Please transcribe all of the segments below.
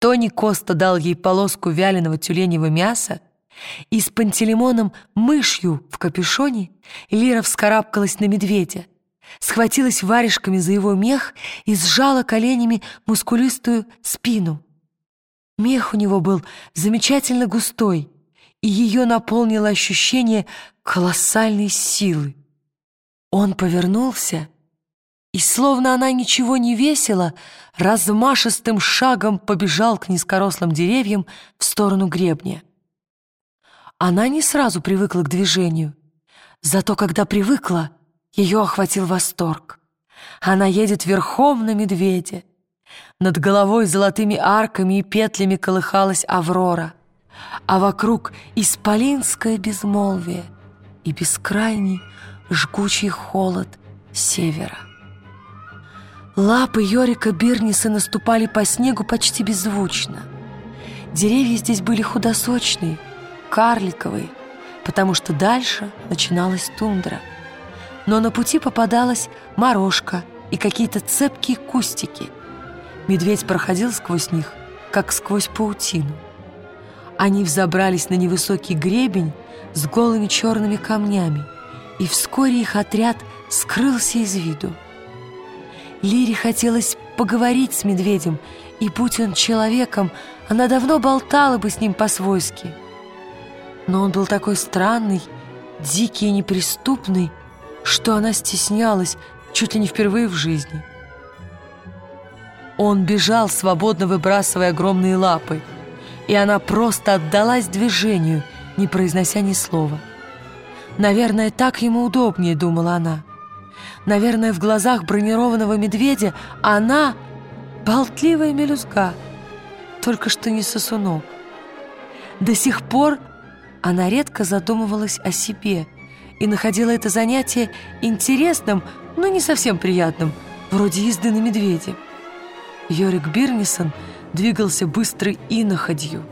Тони Коста дал ей полоску вяленого тюленевого мяса, и с Пантелеймоном мышью в капюшоне Лира вскарабкалась на медведя, схватилась варежками за его мех и сжала коленями мускулистую спину. Мех у него был замечательно густой, и ее наполнило ощущение колоссальной силы. Он повернулся, и, словно она ничего не весила, размашистым шагом побежал к низкорослым деревьям в сторону гребня. Она не сразу привыкла к движению, зато когда привыкла, ее охватил восторг. Она едет верхом на медведе. Над головой золотыми арками и петлями колыхалась Аврора, а вокруг исполинское безмолвие и бескрайний жгучий холод севера. Лапы Йорика Бирниса наступали по снегу почти беззвучно. Деревья здесь были худосочные, карликовые, потому что дальше начиналась тундра. Но на пути попадалась морожка и какие-то цепкие кустики. Медведь проходил сквозь них, как сквозь паутину. Они взобрались на невысокий гребень с голыми черными камнями, и вскоре их отряд скрылся из виду. Лире хотелось поговорить с медведем, и, будь он человеком, она давно болтала бы с ним по-свойски. Но он был такой странный, дикий и неприступный, что она стеснялась чуть ли не впервые в жизни. Он бежал, свободно выбрасывая огромные лапы, и она просто отдалась движению, не произнося ни слова. «Наверное, так ему удобнее», — думала она. Наверное, в глазах бронированного медведя она — болтливая мелюзга, только что не сосунок. До сих пор она редко задумывалась о себе и находила это занятие интересным, но не совсем приятным, вроде езды на медведе. Йорик Бирнисон двигался быстрой иноходью,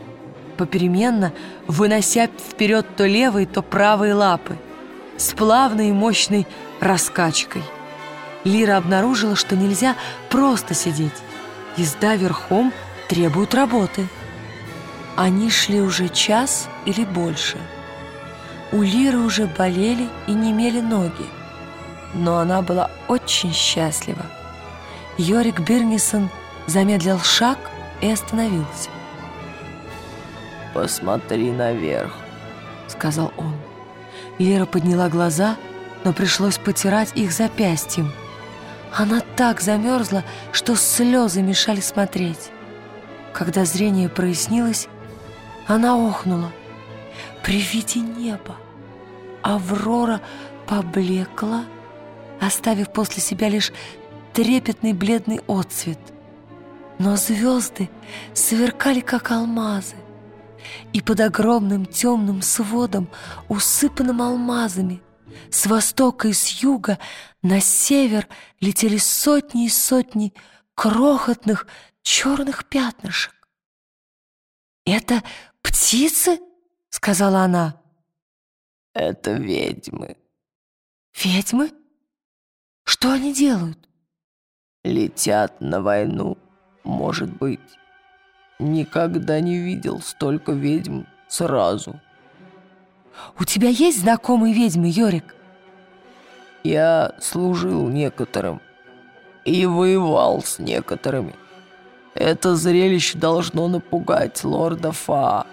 попеременно вынося вперед то левые, то правые лапы, с плавной и мощной раскачкой. Лира обнаружила, что нельзя просто сидеть. Езда верхом требует работы. Они шли уже час или больше. У Лиры уже болели и немели ноги. Но она была очень счастлива. Йорик Бирнисон замедлил шаг и остановился. «Посмотри наверх», — сказал он. Лера подняла глаза — но пришлось потирать их запястьем. Она так замерзла, что слезы мешали смотреть. Когда зрение прояснилось, она охнула. При виде неба Аврора поблекла, оставив после себя лишь трепетный бледный отцвет. Но звезды сверкали, как алмазы, и под огромным темным сводом, усыпанным алмазами, с востока и с юга на север летели сотни и сотни крохотных черных пятнышек. «Это птицы?» — сказала она. «Это ведьмы». «Ведьмы? Что они делают?» «Летят на войну, может быть. Никогда не видел столько ведьм сразу». «У тебя есть знакомые ведьмы, Йорик?» «Я служил некоторым и воевал с некоторыми. Это зрелище должно напугать лорда Фа.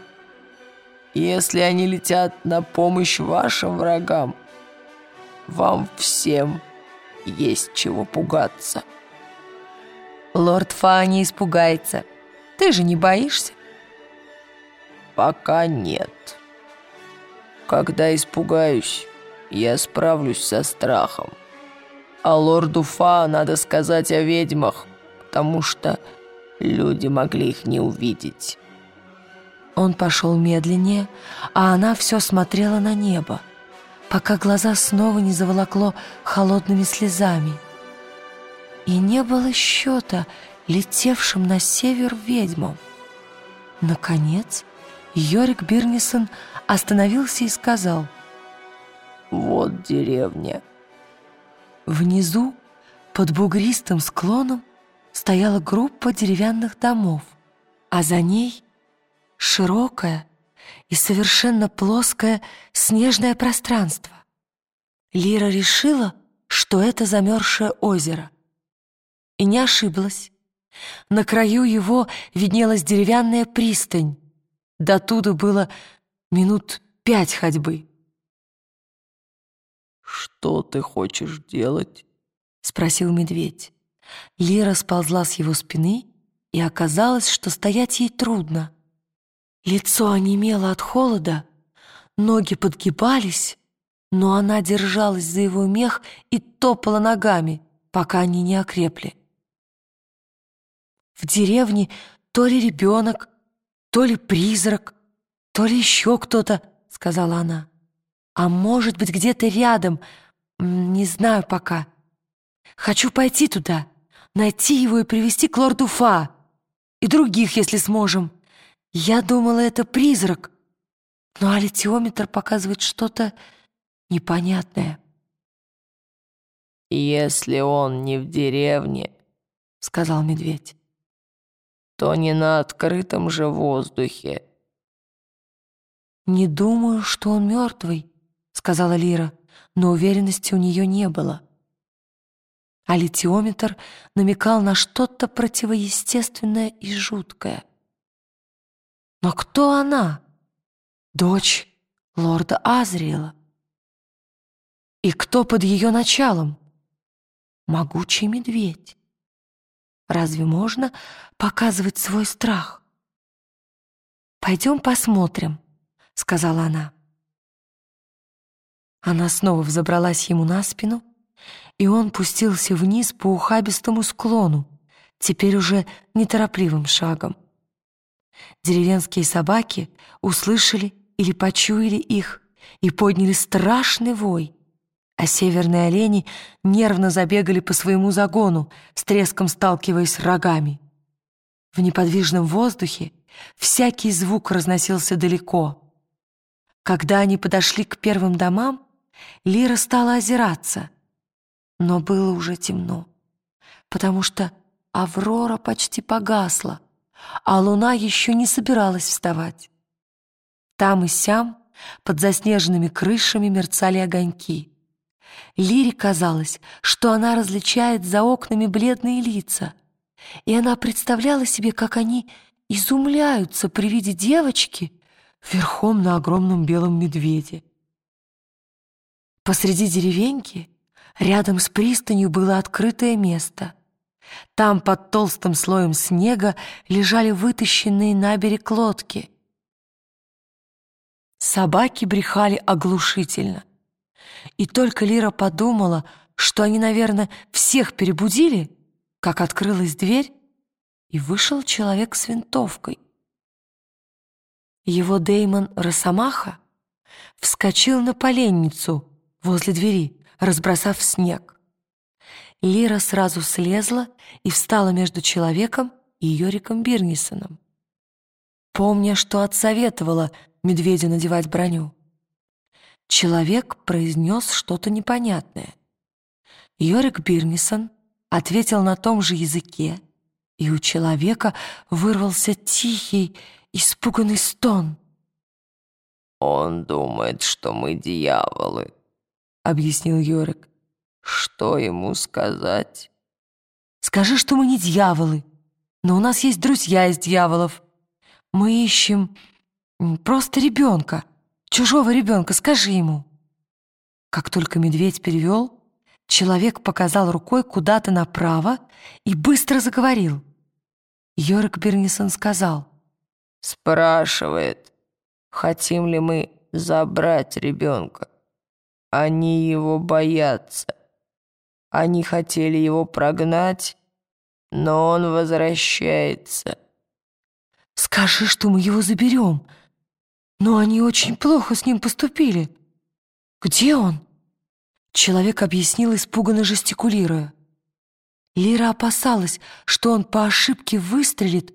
Если они летят на помощь вашим врагам, вам всем есть чего пугаться». «Лорд Фа не испугается. Ты же не боишься?» «Пока нет». Когда испугаюсь, я справлюсь со страхом. А лорду Фа надо сказать о ведьмах, потому что люди могли их не увидеть. Он пошел медленнее, а она все смотрела на небо, пока глаза снова не заволокло холодными слезами. И не было счета летевшим на север ведьмам. Наконец, Йорик Бирнисон остановился и сказал «Вот деревня». Внизу, под бугристым склоном, стояла группа деревянных домов. а за ней широкое и совершенно плоское снежное пространство. Лира решила, что это замерзшее озеро. И не ошиблась. На краю его виднелась деревянная пристань. До туда было минут пять ходьбы. «Что ты хочешь делать?» — спросил медведь. Лира сползла с его спины, и оказалось, что стоять ей трудно. Лицо онемело от холода, ноги подгибались, но она держалась за его мех и топала ногами, пока они не окрепли. В деревне то ли ребенок, то ли призрак, то ли еще кто-то, сказала она. А может быть, где-то рядом, не знаю пока. Хочу пойти туда, найти его и привести к лорду Фа. И других, если сможем. Я думала, это призрак, но аллитиометр показывает что-то непонятное. «Если он не в деревне», — сказал медведь, то не на открытом же воздухе. «Не думаю, что он мертвый», — сказала Лира, но уверенности у нее не было. А литиометр намекал на что-то противоестественное и жуткое. Но кто она? Дочь лорда Азриэла. И кто под ее началом? Могучий медведь. Разве можно показывать свой страх? «Пойдем посмотрим», — сказала она. Она снова взобралась ему на спину, и он пустился вниз по ухабистому склону, теперь уже неторопливым шагом. Деревенские собаки услышали или почуяли их и подняли страшный вой а северные олени нервно забегали по своему загону, с треском сталкиваясь рогами. В неподвижном воздухе всякий звук разносился далеко. Когда они подошли к первым домам, Лира стала озираться, но было уже темно, потому что Аврора почти погасла, а луна еще не собиралась вставать. Там и сям под заснеженными крышами мерцали огоньки — Лире казалось, что она различает за окнами бледные лица, и она представляла себе, как они изумляются при виде девочки верхом на огромном белом медведе. Посреди деревеньки, рядом с пристанью, было открытое место. Там под толстым слоем снега лежали вытащенные на берег лодки. Собаки брехали оглушительно — и только Лира подумала, что они, наверное, всех перебудили, как открылась дверь, и вышел человек с винтовкой. Его Деймон Росомаха вскочил на поленницу возле двери, разбросав снег. Лира сразу слезла и встала между человеком и Йориком Бирнисоном, помня, что отсоветовала медведю надевать броню. Человек произнес что-то непонятное. Йорик Бирнисон ответил на том же языке, и у человека вырвался тихий, испуганный стон. «Он думает, что мы дьяволы», — объяснил Йорик. «Что ему сказать?» «Скажи, что мы не дьяволы, но у нас есть друзья из дьяволов. Мы ищем просто ребенка» чужого ребенка, скажи ему». Как только медведь перевел, человек показал рукой куда-то направо и быстро заговорил. Йорик Бернисон сказал. «Спрашивает, хотим ли мы забрать ребенка. Они его боятся. Они хотели его прогнать, но он возвращается». «Скажи, что мы его заберем», но они очень плохо с ним поступили. Где он? Человек объяснил, испуганно жестикулируя. Лира опасалась, что он по ошибке выстрелит,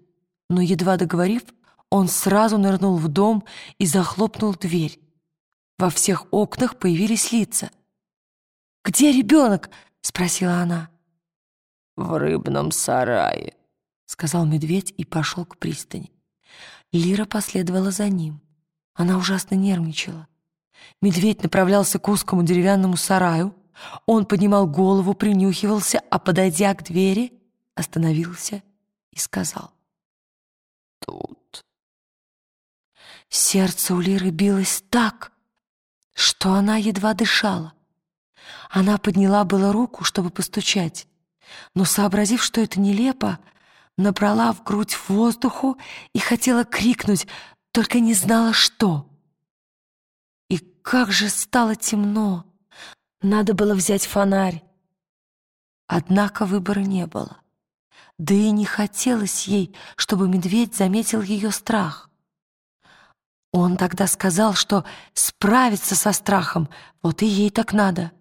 но, едва договорив, он сразу нырнул в дом и захлопнул дверь. Во всех окнах появились лица. «Где ребенок?» — спросила она. «В рыбном сарае», — сказал медведь и пошел к пристани. Лира последовала за ним. Она ужасно нервничала. Медведь направлялся к узкому деревянному сараю. Он поднимал голову, принюхивался, а, подойдя к двери, остановился и сказал. Сердце у Лиры билось так, что она едва дышала. Она подняла было руку, чтобы постучать, но, сообразив, что это нелепо, набрала в грудь воздуху и хотела крикнуть, только не знала, что. И как же стало темно! Надо было взять фонарь. Однако выбора не было. Да и не хотелось ей, чтобы медведь заметил ее страх. Он тогда сказал, что справиться со страхом, вот и ей так надо.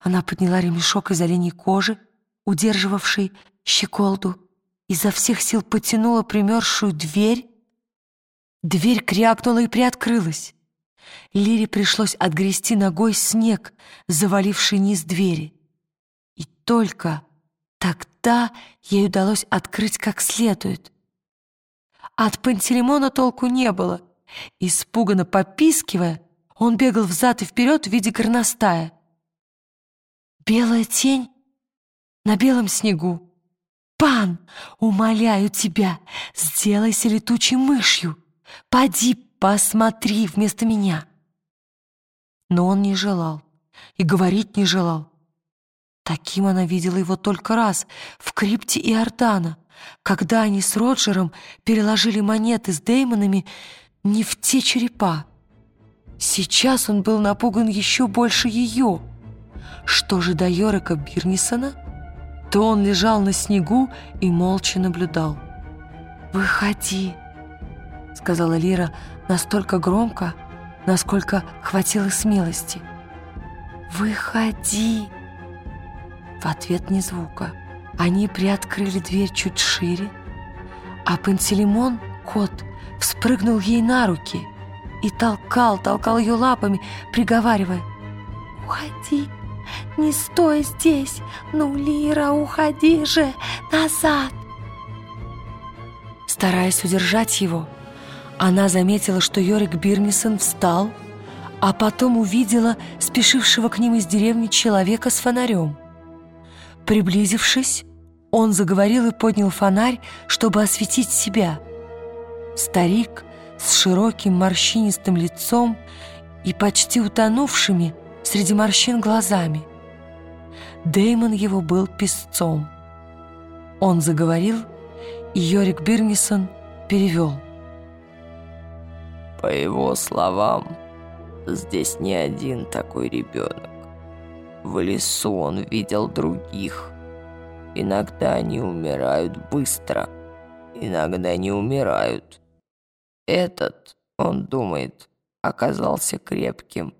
Она подняла ремешок из оленей кожи, удерживавший щеколду, изо всех сил потянула примерзшую дверь. Дверь крякнула и приоткрылась. Лире пришлось отгрести ногой снег, заваливший низ двери. И только тогда ей удалось открыть как следует. От Пантелеймона толку не было. Испуганно попискивая, он бегал взад и вперед в виде горностая. Белая тень на белом снегу. «Пан, умоляю тебя, сделайся летучей мышью. Поди, посмотри вместо меня». Но он не желал и говорить не желал. Таким она видела его только раз в крипте Иордана, когда они с Роджером переложили монеты с Деймонами не в те черепа. Сейчас он был напуган еще больше ее. Что же до Йорика Бирнисона, то он лежал на снегу и молча наблюдал. «Выходи», — сказала Лира настолько громко, насколько хватило смелости. «Выходи!» В ответ ни звука. Они приоткрыли дверь чуть шире, а Пантелеймон, кот, вспрыгнул ей на руки и толкал, толкал ее лапами, приговаривая «Уходи, не стой здесь, ну, Лира, уходи же назад!» Стараясь удержать его, она заметила, что Йорик Бирнисон встал, а потом увидела спешившего к ним из деревни человека с фонарем. Приблизившись, он заговорил и поднял фонарь, чтобы осветить себя. Старик с широким морщинистым лицом и почти утонувшими среди морщин глазами. Деймон его был песцом. Он заговорил, и Йорик Бирнисон перевел. По его словам, здесь не один такой ребенок. В лесу он видел других. Иногда они умирают быстро, иногда не умирают. Этот, он думает, оказался крепким,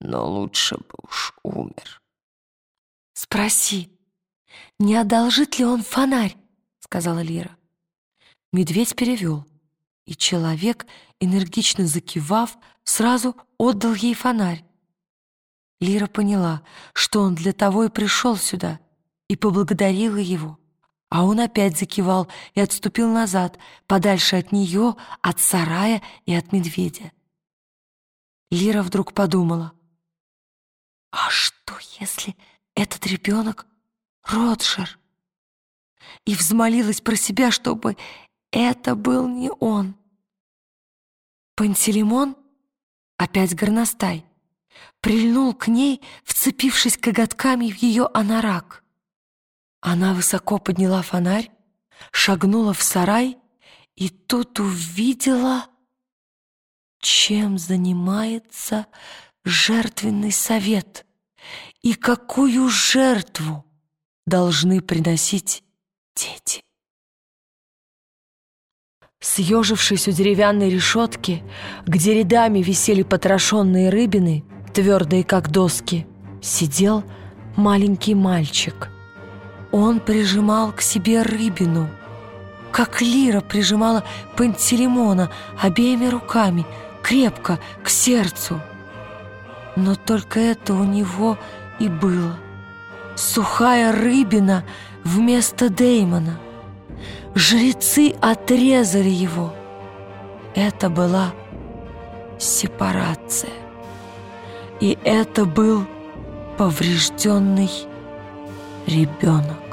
но лучше бы уж умер. «Спроси, не одолжит ли он фонарь?» — сказала Лира. Медведь перевел, и человек, энергично закивав, сразу отдал ей фонарь. Лира поняла, что он для того и пришел сюда, и поблагодарила его. А он опять закивал и отступил назад, подальше от нее, от сарая и от медведя. Лира вдруг подумала, «А что, если этот ребенок Роджер?» И взмолилась про себя, чтобы это был не он. Пантелеймон, опять горностай, прильнул к ней, вцепившись коготками в ее анорак. Она высоко подняла фонарь, шагнула в сарай и тут увидела, чем занимается жертвенный совет и какую жертву должны приносить дети. Съежившись у деревянной решетки, где рядами висели потрошенные рыбины, твердые как доски, сидел маленький мальчик. Он прижимал к себе рыбину, как Лира прижимала Пантелеймона обеими руками, крепко, к сердцу. Но только это у него и было. Сухая рыбина вместо Деймона — Жрецы отрезали его. Это была сепарация. И это был поврежденный ребенок.